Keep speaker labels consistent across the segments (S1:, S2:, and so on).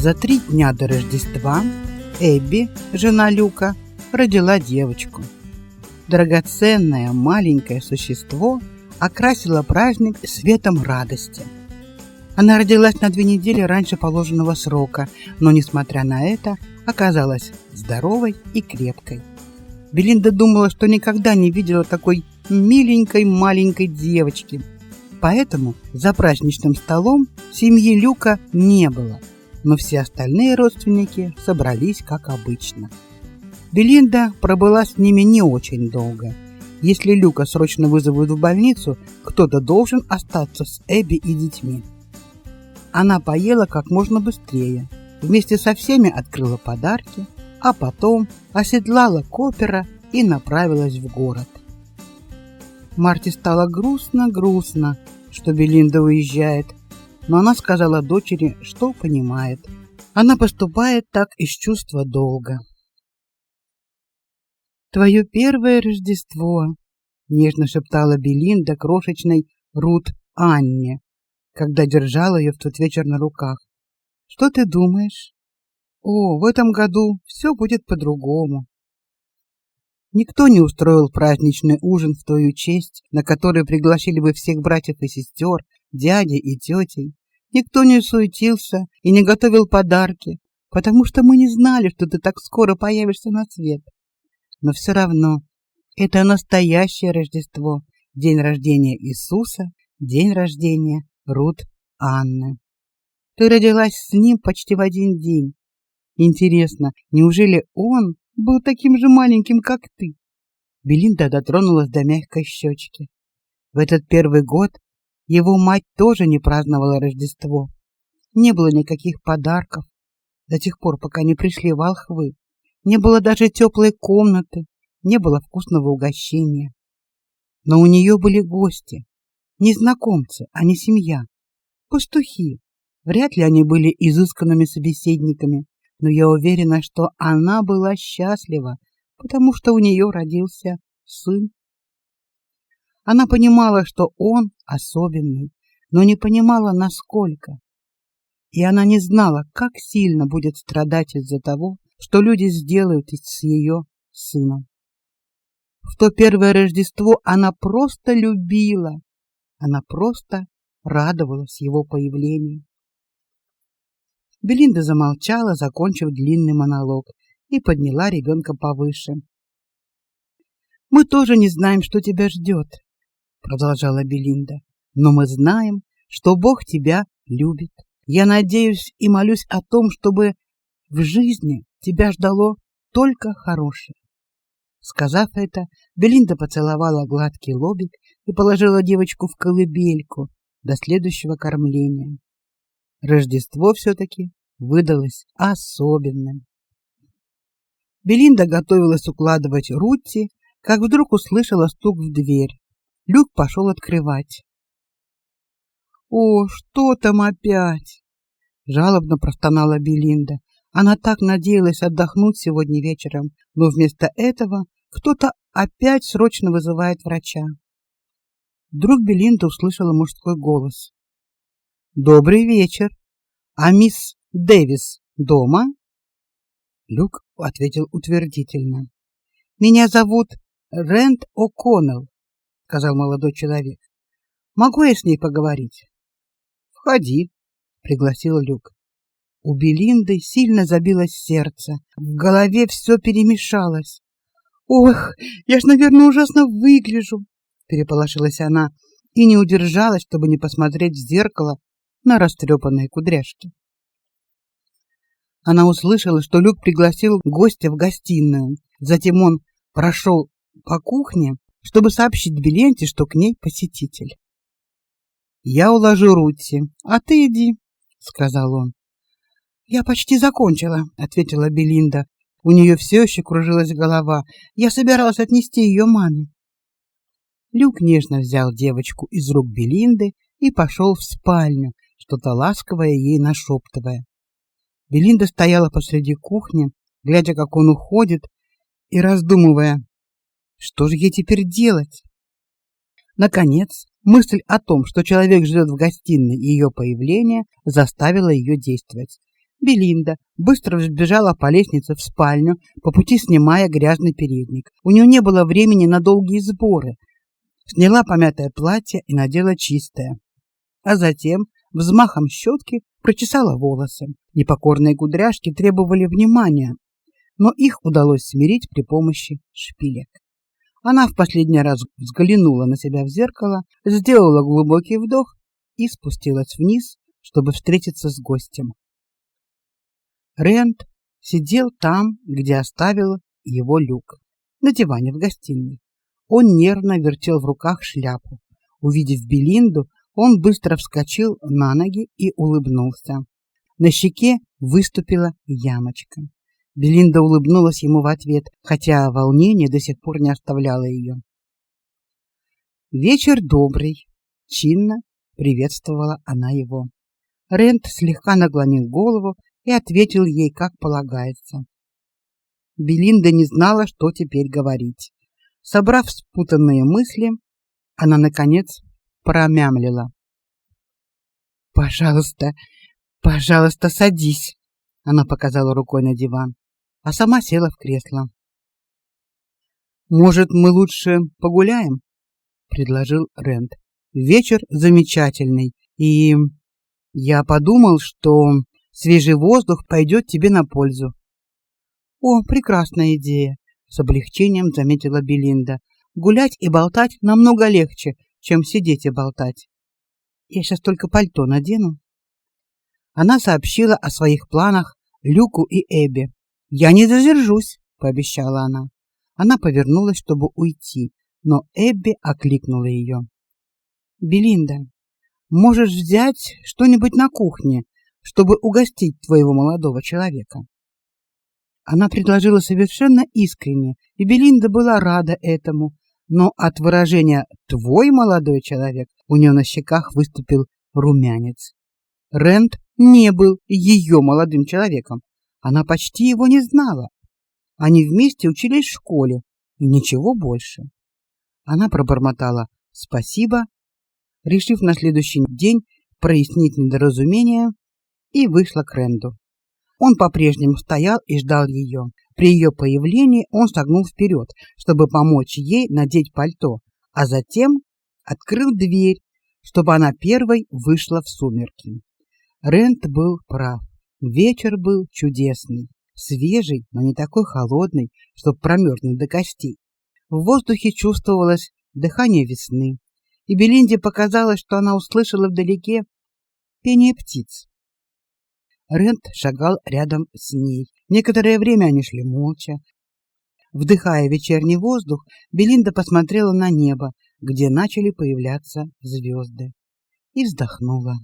S1: За три дня до Рождества Эбби, жена Люка, родила девочку. Драгоценное маленькое существо окрасило праздник светом радости. Она родилась на две недели раньше положенного срока, но, несмотря на это, оказалась здоровой и крепкой. Белинда думала, что никогда не видела такой миленькой маленькой девочки. Поэтому за праздничным столом семьи Люка не было – но все остальные родственники собрались как обычно. Белинда пробыла с ними не очень долго. Если Люка срочно вызовут в больницу, кто-то должен остаться с Эбби и детьми. Она поела как можно быстрее, вместе со всеми открыла подарки, а потом оседлала Копера и направилась в город. Марти стало грустно-грустно, что Белинда уезжает, но она сказала дочери, что понимает. Она поступает так из чувства долга. Твое первое Рождество, нежно шептала Белинда крошечной Рут Анне, когда держала ее в тот вечер на руках. Что ты думаешь? О, в этом году все будет по-другому. Никто не устроил праздничный ужин в твою честь, на который пригласили бы всех братьев и сестер, дяди и тетей. Никто не суетился и не готовил подарки, потому что мы не знали, что ты так скоро появишься на свет. Но все равно это настоящее Рождество, день рождения Иисуса, день рождения Рут Анны. Ты родилась с ним почти в один день. Интересно, неужели он был таким же маленьким, как ты? Белинда дотронулась до мягкой щечки. В этот первый год его мать тоже не праздновала Рождество. Не было никаких подарков до тех пор, пока не пришли волхвы. Не было даже теплой комнаты, не было вкусного угощения. Но у нее были гости, незнакомцы, а не семья. Пастухи. Вряд ли они были изысканными собеседниками, но я уверена, что она была счастлива, потому что у нее родился сын. Она понимала, что он особенный, но не понимала насколько. И она не знала, как сильно будет страдать из-за того, что люди сделают с ее сыном. В то первое Рождество она просто любила, она просто радовалась его появлению. Белинда замолчала, закончив длинный монолог, и подняла ребенка повыше. Мы тоже не знаем, что тебя ждет, продолжала Белинда. Но мы знаем, что Бог тебя любит. Я надеюсь и молюсь о том, чтобы в жизни тебя ждало только хорошее. Сказав это, Белинда поцеловала гладкий лобик и положила девочку в колыбельку до следующего кормления. Рождество все таки выдалось особенным. Белинда готовилась укладывать Рутти, как вдруг услышала стук в дверь. Люк пошел открывать. О, что там опять? жалобно простонала Белинда. Она так надеялась отдохнуть сегодня вечером, но вместо этого кто-то опять срочно вызывает врача. Вдруг Белинда услышала мужской голос. Добрый вечер. А мисс Дэвис дома? Люк ответил утвердительно. Меня зовут Рэнд О'Коннелл сказал молодой человек. Могу я с ней поговорить? Входи, пригласил Люк. У Белинды сильно забилось сердце, в голове все перемешалось. Ох, я ж, наверное, ужасно выгляжу, переполошилась она и не удержалась, чтобы не посмотреть в зеркало на растрепанные кудряшки. Она услышала, что Люк пригласил гостя в гостиную. Затем он прошел по кухне чтобы сообщить Беленте, что к ней посетитель. Я уложу Рутти, а ты иди, сказал он. Я почти закончила, ответила Белинда. У нее все еще кружилась голова. Я собиралась отнести ее маме. Люк нежно взял девочку из рук Белинды и пошел в спальню, что-то ласковое ей нашептывая. Белинда стояла посреди кухни, глядя, как он уходит, и раздумывая, что же ей теперь делать. Наконец, мысль о том, что человек ждет в гостиной ее появления, заставила ее действовать. Белинда быстро взбежала по лестнице в спальню, по пути снимая грязный передник. У нее не было времени на долгие сборы. Сняла помятое платье и надела чистое. А затем взмахом щетки прочесала волосы. Непокорные кудряшки требовали внимания, но их удалось смирить при помощи шпилек. Она в последний раз взглянула на себя в зеркало, сделала глубокий вдох и спустилась вниз, чтобы встретиться с гостем. Рент сидел там, где оставил его люк, на диване в гостиной. Он нервно вертел в руках шляпу. Увидев Белинду, он быстро вскочил на ноги и улыбнулся. На щеке выступила ямочка. Белинда улыбнулась ему в ответ, хотя волнение до сих пор не оставляло ее. Вечер добрый, чинно приветствовала она его. Рент слегка наклонил голову и ответил ей, как полагается. Белинда не знала, что теперь говорить. Собрав спутанные мысли, она наконец промямлила: "Пожалуйста, пожалуйста, садись". Она показала рукой на диван, а сама села в кресло. "Может, мы лучше погуляем?" предложил Рент. "Вечер замечательный, и я подумал, что Свежий воздух пойдет тебе на пользу. О, прекрасная идея, с облегчением заметила Белинда. Гулять и болтать намного легче, чем сидеть и болтать. Я сейчас только пальто надену. Она сообщила о своих планах Люку и Эбби. Я не задержусь, пообещала она. Она повернулась, чтобы уйти, но Эбби окликнула ее. Белинда, можешь взять что-нибудь на кухне, чтобы угостить твоего молодого человека. Она предложила совершенно искренне, и Белинда была рада этому, но от выражения твой молодой человек у нее на щеках выступил румянец. Рент не был ее молодым человеком. Она почти его не знала. Они вместе учились в школе, и ничего больше. Она пробормотала спасибо, решив на следующий день прояснить недоразумение и вышла к Ренду. Он по-прежнему стоял и ждал ее. При ее появлении он шагнул вперед, чтобы помочь ей надеть пальто, а затем открыл дверь, чтобы она первой вышла в сумерки. Рент был прав. Вечер был чудесный, свежий, но не такой холодный, чтобы промерзнуть до костей. В воздухе чувствовалось дыхание весны, и Белинде показалось, что она услышала вдалеке пение птиц. Рент шагал рядом с ней. Некоторое время они шли молча. Вдыхая вечерний воздух, Белинда посмотрела на небо, где начали появляться звезды, и вздохнула.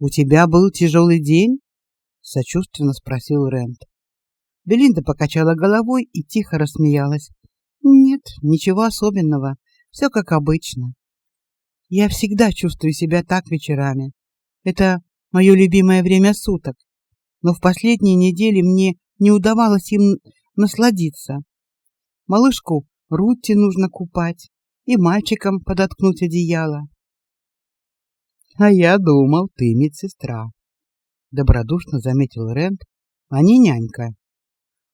S1: У тебя был тяжелый день? сочувственно спросил Рент. Белинда покачала головой и тихо рассмеялась. Нет, ничего особенного, все как обычно. Я всегда чувствую себя так вечерами. Это мое любимое время суток, но в последние недели мне не удавалось им насладиться. Малышку Рутти нужно купать и мальчикам подоткнуть одеяло. А я думал, ты медсестра, добродушно заметил Рент, а не нянька.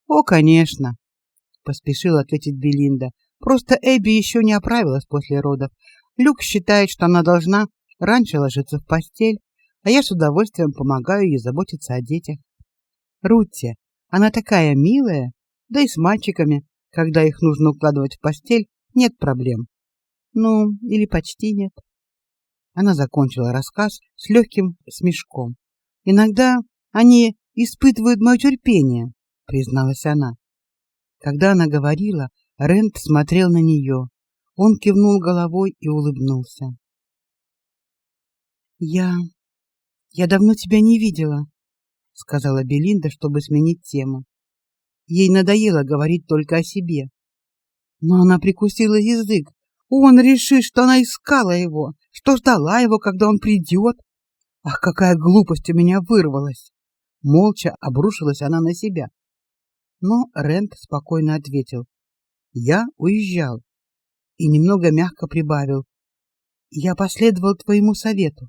S1: О, конечно, поспешила ответить Белинда. Просто Эбби еще не оправилась после родов. Люк считает, что она должна раньше ложиться в постель, а я с удовольствием помогаю ей заботиться о детях. Рутти, она такая милая, да и с мальчиками, когда их нужно укладывать в постель, нет проблем. Ну, или почти нет. Она закончила рассказ с легким смешком. Иногда они испытывают мое терпение, призналась она. Когда она говорила, Рент смотрел на нее. Он кивнул головой и улыбнулся. Я Я давно тебя не видела, сказала Белинда, чтобы сменить тему. Ей надоело говорить только о себе. Но она прикусила язык. Он решит, что она искала его, что ждала его, когда он придет. Ах, какая глупость у меня вырвалась. Молча обрушилась она на себя. Но Рент спокойно ответил: "Я уезжал" и немного мягко прибавил: "Я последовал твоему совету".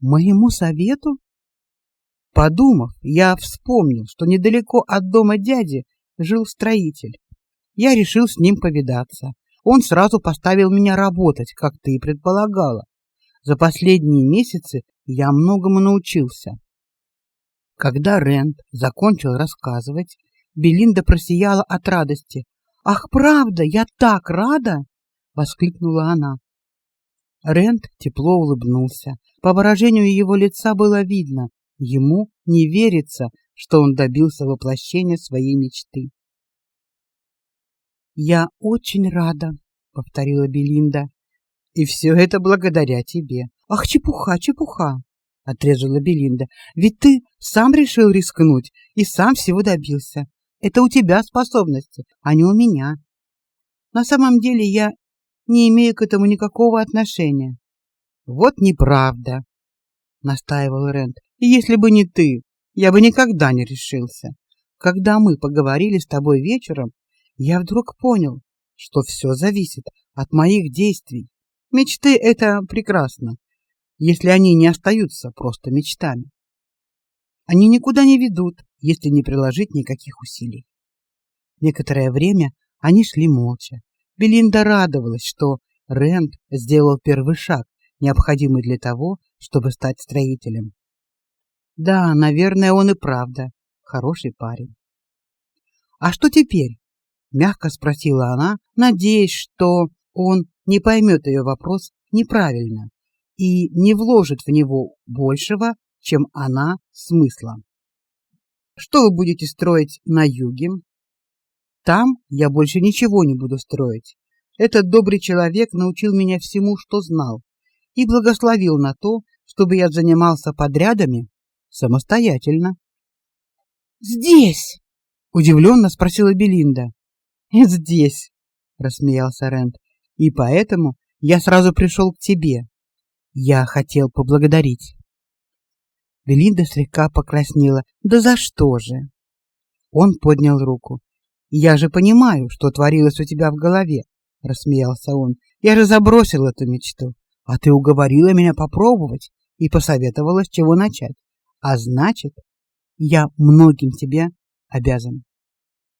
S1: "Моему совету?" Подумав, я вспомнил, что недалеко от дома дяди жил строитель. Я решил с ним повидаться. Он сразу поставил меня работать, как ты и предполагала. За последние месяцы я многому научился. Когда Рент закончил рассказывать, Белинда просияла от радости. "Ах, правда, я так рада!" воскликнула она. Рент тепло улыбнулся. По выражению его лица было видно, ему не верится, что он добился воплощения своей мечты. Я очень рада, повторила Белинда. И все это благодаря тебе. Ах, чепуха, чепуха, отрезала Белинда. Ведь ты сам решил рискнуть и сам всего добился. Это у тебя способности, а не у меня. На самом деле я не имею к этому никакого отношения. Вот неправда, настаивал Рент. Если бы не ты, я бы никогда не решился. Когда мы поговорили с тобой вечером, я вдруг понял, что все зависит от моих действий. Мечты это прекрасно, если они не остаются просто мечтами. Они никуда не ведут, если не приложить никаких усилий. Некоторое время они шли молча. Белинда радовалась, что Рент сделал первый шаг, необходимый для того, чтобы стать строителем. Да, наверное, он и правда хороший парень. А что теперь? Мягко спросила она, надеясь, что он не поймет ее вопрос неправильно и не вложит в него большего, чем она смысла. Что вы будете строить на юге? Там я больше ничего не буду строить. Этот добрый человек научил меня всему, что знал, и благословил на то, чтобы я занимался подрядами самостоятельно. Здесь, удивленно спросила Белинда. Здесь, рассмеялся Рент. И поэтому я сразу пришел к тебе. Я хотел поблагодарить. Белинда слегка покраснела. Да за что же? Он поднял руку. Я же понимаю, что творилось у тебя в голове, рассмеялся он. Я же забросил эту мечту, а ты уговорила меня попробовать и посоветовала, с чего начать. А значит, я многим тебе обязан.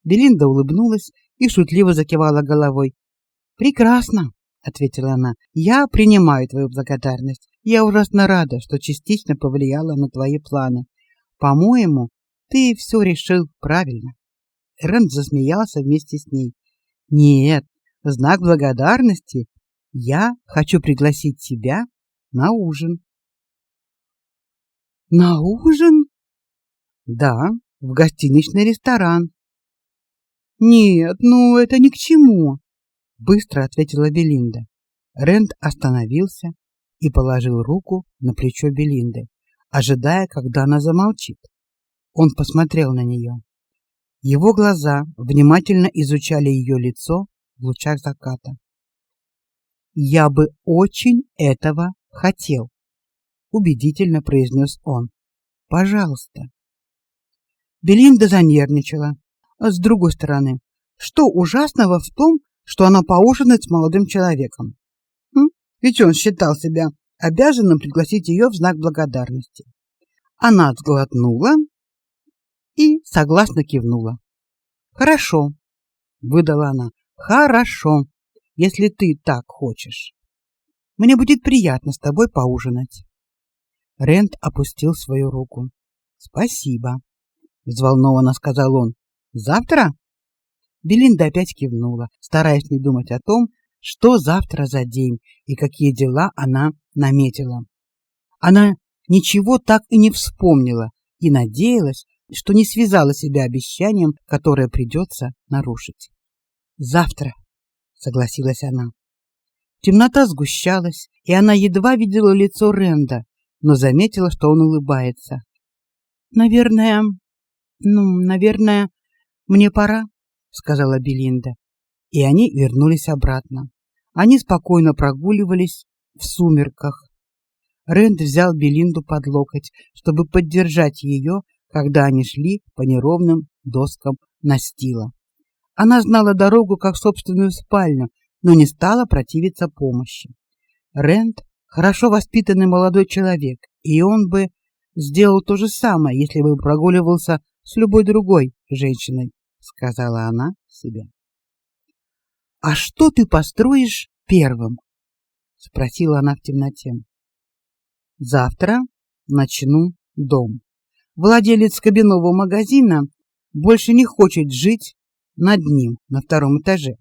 S1: Белинда улыбнулась и шутливо закивала головой. Прекрасно, ответила она. Я принимаю твою благодарность. Я ужасно рада, что частично повлияла на твои планы. По-моему, ты все решил правильно. Рэнд засмеялся вместе с ней. Нет, знак благодарности я хочу пригласить тебя на ужин. На ужин? Да, в гостиничный ресторан. Нет, ну это ни к чему, быстро ответила Белинда. Рент остановился и положил руку на плечо Белинды, ожидая, когда она замолчит. Он посмотрел на нее. Его глаза внимательно изучали ее лицо в лучах заката. Я бы очень этого хотел, убедительно произнес он. Пожалуйста. Белинда занервничала. С другой стороны, что ужасного в том, что она поужинает с молодым человеком? М? Ведь он считал себя обязанным пригласить ее в знак благодарности. Она сглотнула и согласно кивнула. Хорошо, выдала она. Хорошо, если ты так хочешь. Мне будет приятно с тобой поужинать. Рент опустил свою руку. Спасибо, взволнованно сказал он. Завтра? Белинда опять кивнула, стараясь не думать о том, что завтра за день и какие дела она наметила. Она ничего так и не вспомнила и надеялась, что не связала себя обещанием, которое придется нарушить. Завтра, согласилась она. Темнота сгущалась, и она едва видела лицо Ренда, но заметила, что он улыбается. Наверное, ну, наверное, мне пора, сказала Белинда. И они вернулись обратно. Они спокойно прогуливались в сумерках. Рэнд взял Белинду под локоть, чтобы поддержать ее, когда они шли по неровным доскам настила. Она знала дорогу как собственную спальню, но не стала противиться помощи. Рэнд хорошо воспитанный молодой человек, и он бы сделал то же самое, если бы прогуливался с любой другой женщиной, сказала она себе. А что ты построишь первым? спросила она в темноте. Завтра начну дом. Владелец кабинного магазина больше не хочет жить над ним на втором этаже.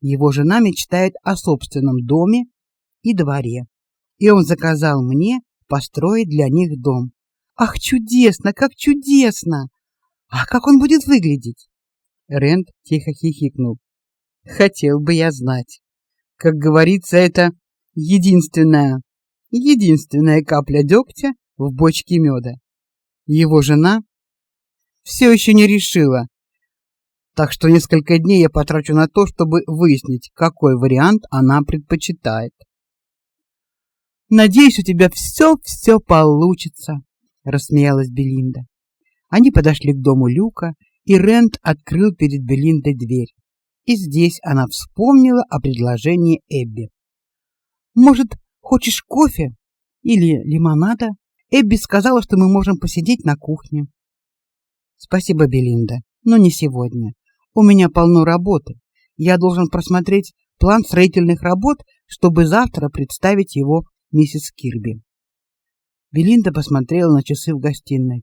S1: Его жена мечтает о собственном доме и дворе, и он заказал мне построить для них дом. Ах, чудесно, как чудесно! А как он будет выглядеть? Рент тихо хихикнул. Хотел бы я знать. Как говорится, это единственная, единственная капля дегтя в бочке меда. Его жена все еще не решила. Так что несколько дней я потрачу на то, чтобы выяснить, какой вариант она предпочитает. Надеюсь, у тебя все-все получится, рассмеялась Белинда. Они подошли к дому Люка, и Рент открыл перед Белиндой дверь. И здесь она вспомнила о предложении Эбби. Может, хочешь кофе или лимонада? Эбби сказала, что мы можем посидеть на кухне. Спасибо, Белинда, но не сегодня. У меня полно работы. Я должен просмотреть план строительных работ, чтобы завтра представить его миссис Кирби. Белинда посмотрела на часы в гостиной.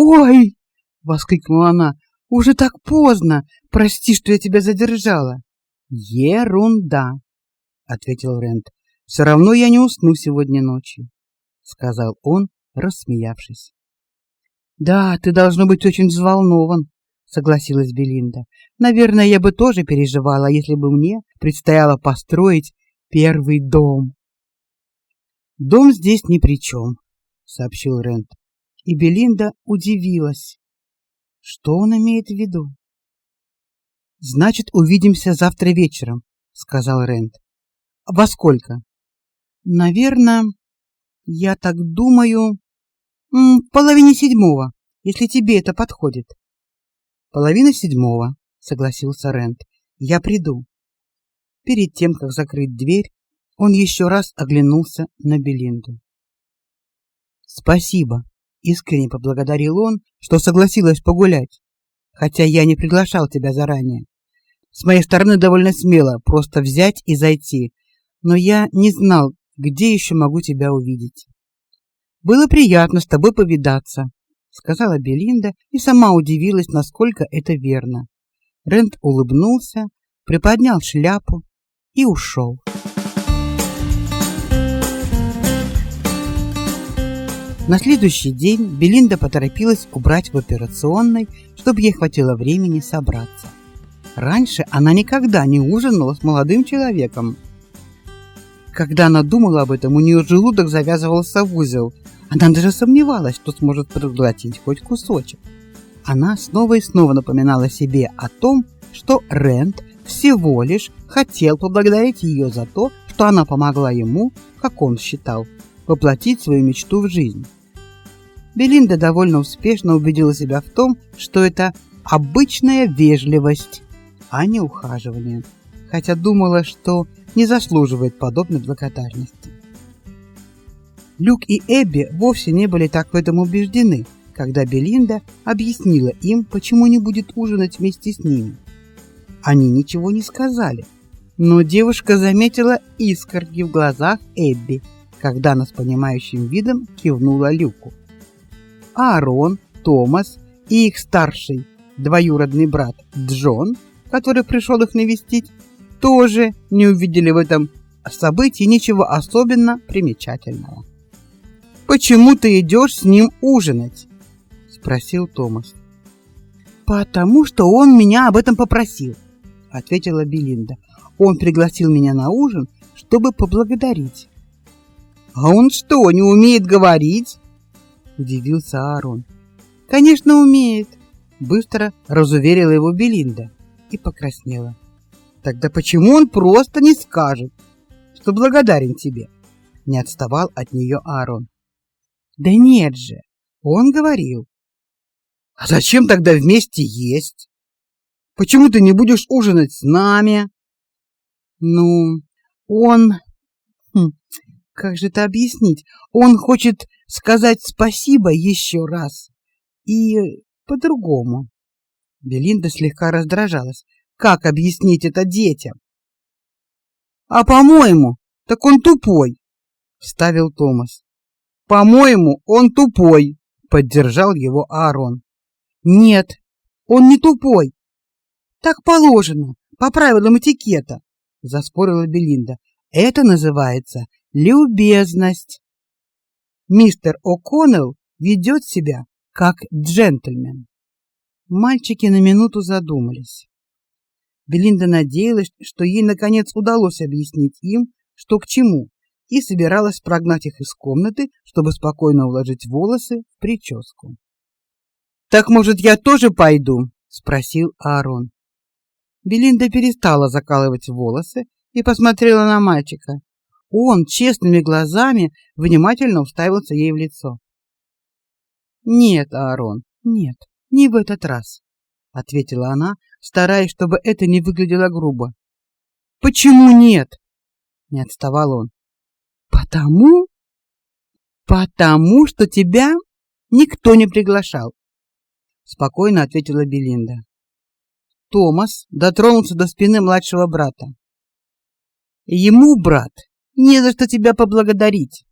S1: "Ой!" воскликнула она. "Уже так поздно. Прости, что я тебя задержала". "Ерунда", ответил Рент. Все равно я не усну сегодня ночью", сказал он, рассмеявшись. "Да, ты должно быть очень взволнован", согласилась Белинда. "Наверное, я бы тоже переживала, если бы мне предстояло построить первый дом". Дом здесь ни при чем, сообщил Рент. И Белинда удивилась. Что он имеет в виду? Значит, увидимся завтра вечером, сказал Рент. Во сколько? Наверное, я так думаю, в половине седьмого, если тебе это подходит. Половина седьмого, согласился Рент. Я приду. Перед тем, как закрыть дверь, он еще раз оглянулся на Белинду. Спасибо, искренне поблагодарил он, что согласилась погулять, хотя я не приглашал тебя заранее. С моей стороны довольно смело просто взять и зайти, но я не знал, где еще могу тебя увидеть. Было приятно с тобой повидаться, сказала Белинда и сама удивилась, насколько это верно. Рент улыбнулся, приподнял шляпу и ушел. На следующий день Белинда поторопилась убрать в операционной, чтобы ей хватило времени собраться. Раньше она никогда не ужинала с молодым человеком. Когда она думала об этом, у нее желудок завязывался в узел. Она даже сомневалась, что сможет проглотить хоть кусочек. Она снова и снова напоминала себе о том, что Рент всего лишь хотел поблагодарить ее за то, что она помогла ему, как он считал, воплотить свою мечту в жизнь. Белинда довольно успешно убедила себя в том, что это обычная вежливость, а не ухаживание, хотя думала, что не заслуживает подобной благодарности. Люк и Эбби вовсе не были так в этом убеждены, когда Белинда объяснила им, почему не будет ужинать вместе с ними. Они ничего не сказали, но девушка заметила искорки в глазах Эбби, когда она с понимающим видом кивнула Люку. Аарон, Томас и их старший двоюродный брат Джон, который пришел их навестить, тоже не увидели в этом событии ничего особенно примечательного. Почему ты идешь с ним ужинать? спросил Томас. Потому что он меня об этом попросил, ответила Белинда. Он пригласил меня на ужин, чтобы поблагодарить. А он что, не умеет говорить? Удивился Аарон. Конечно, умеет, быстро разуверила его Белинда и покраснела. Тогда почему он просто не скажет, что благодарен тебе? Не отставал от нее Аарон. Да нет же, он говорил. А зачем тогда вместе есть? Почему ты не будешь ужинать с нами? Ну, он хм, как же это объяснить? Он хочет сказать спасибо еще раз. И по-другому. Белинда слегка раздражалась. Как объяснить это детям? А по-моему, так он тупой, вставил Томас. По-моему, он тупой, поддержал его Аарон. Нет, он не тупой. Так положено, по правилам этикета, заспорила Белинда. Это называется любезность. Мистер О'Коннелл ведет себя как джентльмен. Мальчики на минуту задумались. Белинда надеялась, что ей наконец удалось объяснить им, что к чему, и собиралась прогнать их из комнаты, чтобы спокойно уложить волосы в прическу. Так, может, я тоже пойду, спросил Аарон. Белинда перестала закалывать волосы и посмотрела на мальчика. Он честными глазами внимательно уставился ей в лицо. Нет, Аарон, нет, не в этот раз, ответила она, стараясь, чтобы это не выглядело грубо. Почему нет? не отставал он. Потому потому что тебя никто не приглашал, спокойно ответила Белинда. Томас дотронулся до спины младшего брата. Ему, брат, не за что тебя поблагодарить,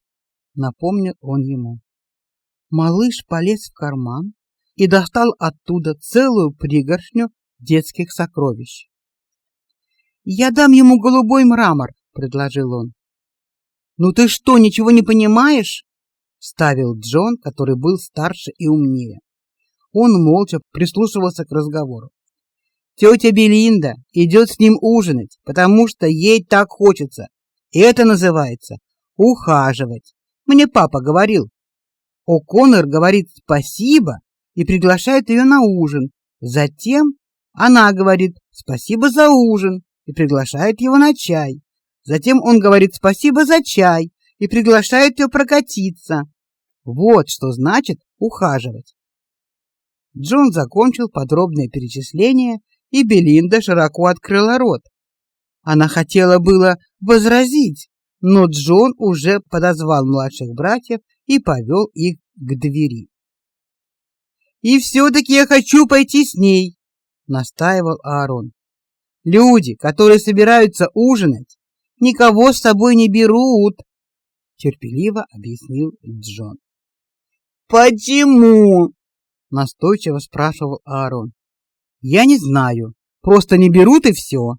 S1: напомнил он ему. Малыш полез в карман и достал оттуда целую пригоршню детских сокровищ. Я дам ему голубой мрамор, предложил он. Ну ты что, ничего не понимаешь? ставил Джон, который был старше и умнее. Он молча прислушивался к разговору. Тетя Белинда идет с ним ужинать, потому что ей так хочется. И это называется ухаживать. Мне папа говорил. О'Коннор говорит спасибо и приглашает ее на ужин. Затем она говорит спасибо за ужин и приглашает его на чай. Затем он говорит спасибо за чай и приглашает ее прокатиться. Вот что значит ухаживать. Джон закончил подробное перечисление, и Белинда широко открыла рот. Она хотела было возразить, но Джон уже подозвал младших братьев и повел их к двери. И все таки я хочу пойти с ней, настаивал Аарон. Люди, которые собираются ужинать, никого с собой не берут, терпеливо объяснил Джон. Почему? настойчиво спрашивал Аарон. Я не знаю, просто не берут и все.